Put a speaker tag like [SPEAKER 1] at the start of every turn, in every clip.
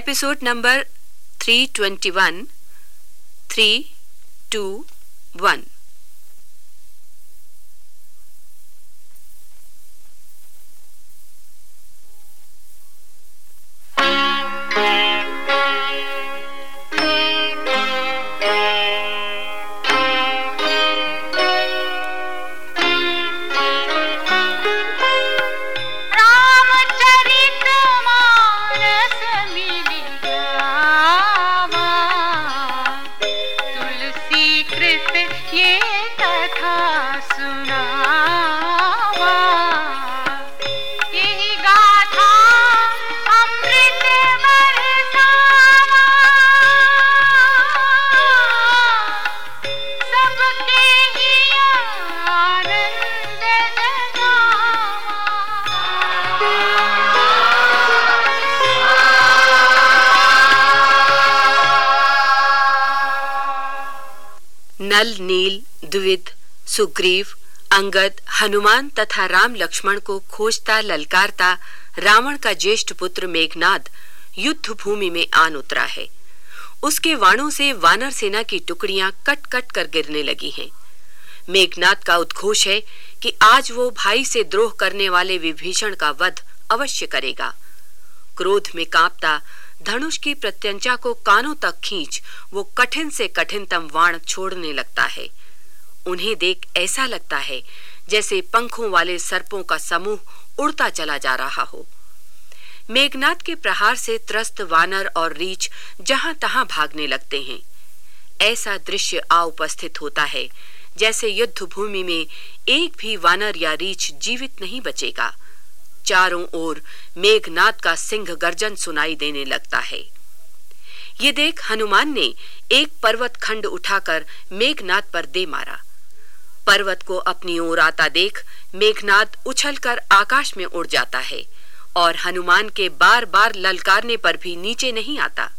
[SPEAKER 1] episode number 321 321 नल, नील द्विविद सुग्रीव, अंगद, हनुमान तथा राम लक्ष्मण को खोजता, ललकारता, रावण का ज्येष्ठ पुत्र मेघनाद युद्ध भूमि में आन उतरा है। उसके वाणों से वानर सेना की टुकड़ियाँ कट कट कर गिरने लगी हैं। मेघनाथ का उद्घोष है कि आज वो भाई से द्रोह करने वाले विभीषण का वध अवश्य करेगा। क्रोध में कांपता धनुष की प्रत्यंचा को कानों तक खींच, वो कठिन से कठिनतम वाण छोड़ने लगता है। उन्हें देख ऐसा लगता है, जैसे पंखों वाले सर्पों का समूह उड़ता चला जा रहा हो। मेघनाथ के प्रहार से त्रस्त वानर और रीछ जहाँ तहां भागने लगते हैं। ऐसा दृश्य आ उपस्थित होता है, जैसे युद्ध भूमि में एक भी वानर या रीछ जीवित नहीं बचेगा। चारों ओर मेघनाथ का सिंह गर्जन सुनाई देने लगता है। ये देख हनुमान ने एक पर्वत खंड उठाकर मेघनाथ पर दे मारा। पर्वत को अपनी ओर आता देख मेघनाथ उछलकर आकाश में उड़ जाता है और हनुमान के बार बार ललकारने पर भी नीचे नहीं आता।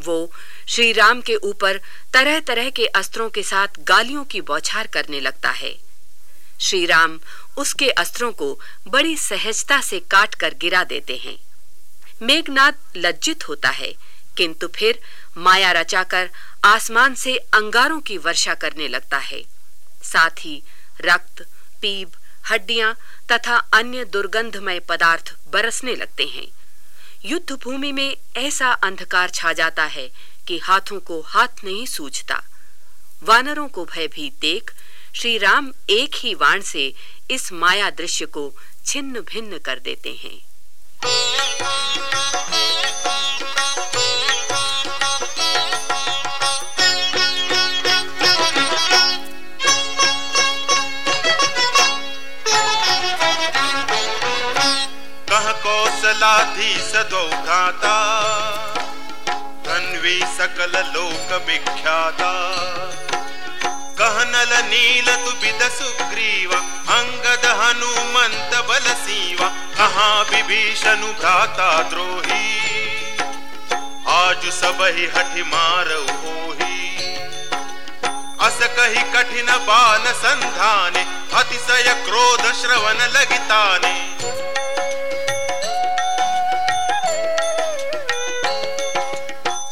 [SPEAKER 1] वो श्री राम के ऊपर तरह तरह के अस्त्रों के साथ गालियों की बौछार करने लगता है। श्री राम उसके अस्त्रों को बड़ी सहजता से काट कर गिरा देते हैं। मेघनाथ लज्जित होता है, किंतु फिर माया रचाकर आसमान से अंगारों की वर्षा करने लगता है। साथ ही रक्त, पीब, हड्डियाँ तथा अन्य दुर्गंधमय पदार्थ बरसने लगते हैं। युद्ध भूमि में ऐसा अंधकार छा जाता है कि हाथों को हाथ नहीं सूझता। वानरों को भयभीत देख श्री राम एक ही वाण से इस माया दृश्य को छिन्न भिन्न कर देते हैं।
[SPEAKER 2] कह कौशलाधीश दो घाता सकल लोक विख्याता। कहनल नील तु बिद सुग्रीव विभीषणु भ्राता द्रोही। आज सब ही हठि मार अस कही कठिन बान संधाने, अतिशय क्रोध श्रवण लगिताने।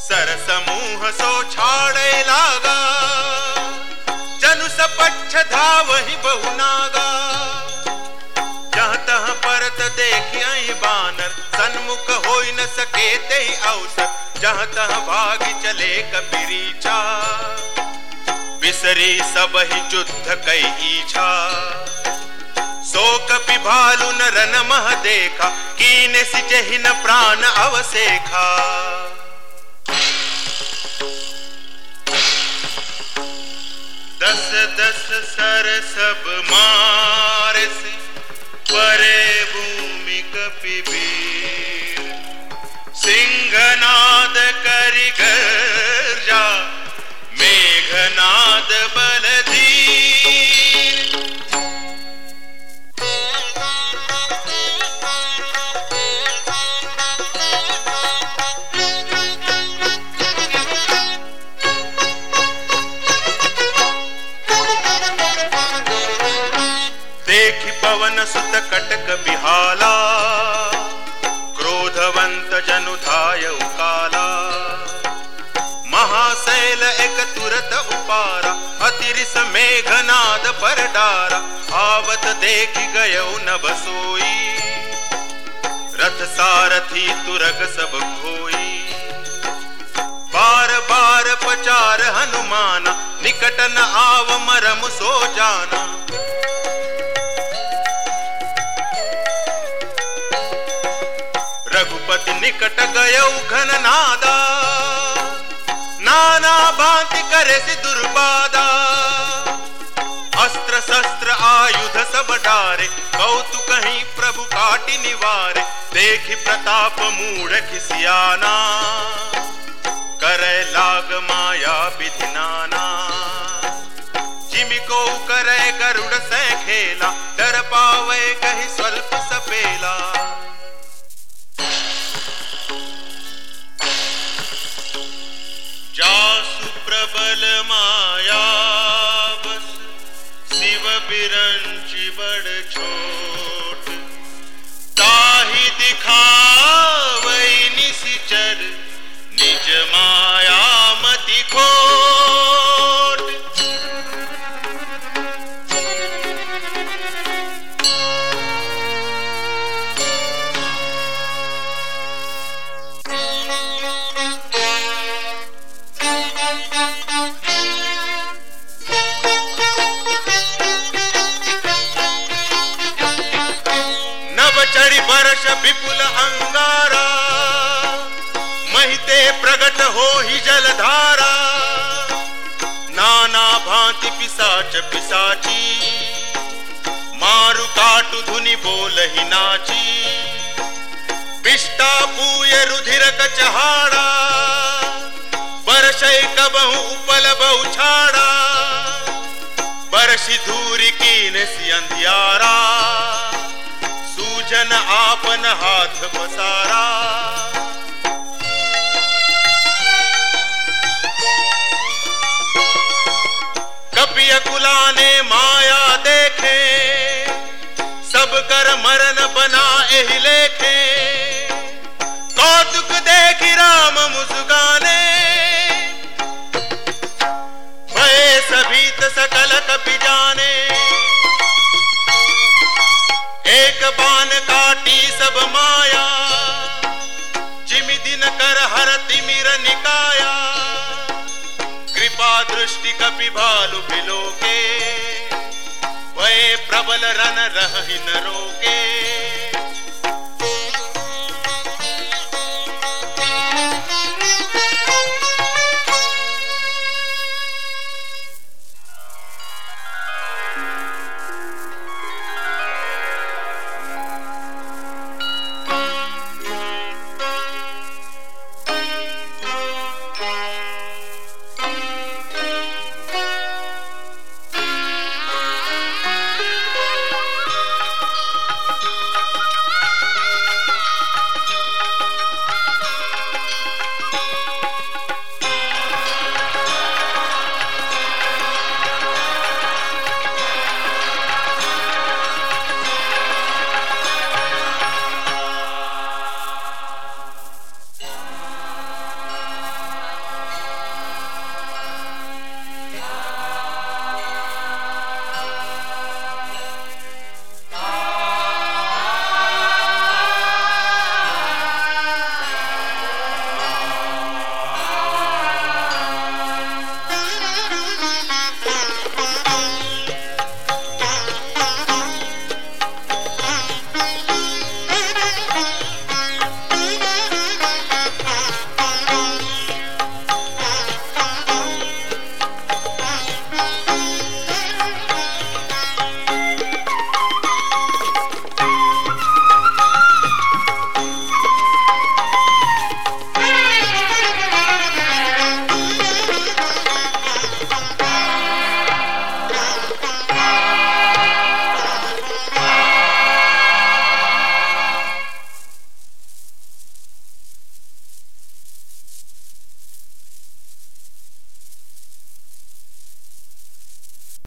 [SPEAKER 2] सर समूह सो छाड़े लागा। पक्ष धावहि बहुनागा हो न सके ते अवसर जहाँ तह भाग चले कपिरीचा बिसरी सब ही युद्ध कई इच्छा सो कपि भालु न रन मह देखा, कीने सिजहिन प्राण अवसेखा। दस दस सर सब मार से, परे भूमि कपिबीर करि जा। मेघनाद बलधीर आवत देख गय न बसोई। रथ सारथी तुरग सब खोई। बार बार पचार हनुमाना, निकट न आव मरम सो जाना। रघुपति निकट गय घन नादा नाना भांति करे दुर्बादा अस्त्र शस्त्र आयुध सब डारे, कौतुक ही प्रभु काटि निवारे। देख प्रताप मूढ़ खिसियाना, करे लाग माया विधि नाना। जिमिको करे गरुड़ से खेला, डर पावे कही स्वल्प सपेला। जासु प्रबल माया बिरंची बड़ छोट भांति पिसाच पिसाची मारु काटु धुनि बोल ही नाची। पिष्टा पूय रुधिर कचहाड़ा बरसई कबहु उपल बहु छाड़ा। बरसी धूरी कीन सी अंधियारा, सूजन आपन हाथ पसारा। कपिय कुलाने माया देखे, सब कर मरण बना लेखे। कौतुक देखी राम मुस्काने, भय सभी सकल कपि जाने। एक बान काटी सब माया दृष्टि कपि भालु बिलोके वै प्रबल रन रहि न रोके।